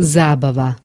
zabava